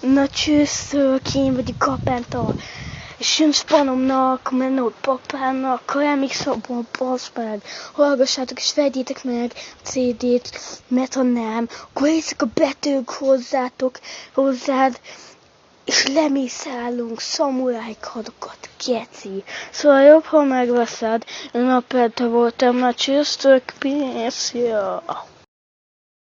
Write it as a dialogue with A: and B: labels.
A: Na csőszök, én vagyok Kapenta. És jön spanomnak, menő papának, remixabban, basz meg. Hallgassátok és vegyétek meg a CD-t, mert ha nem, akkor a betűk hozzátok, hozzád, és lemészálunk szamuráj kadokat. Szóval jobb, ha megveszed, én a voltam, mert csősztök, pénz, ja.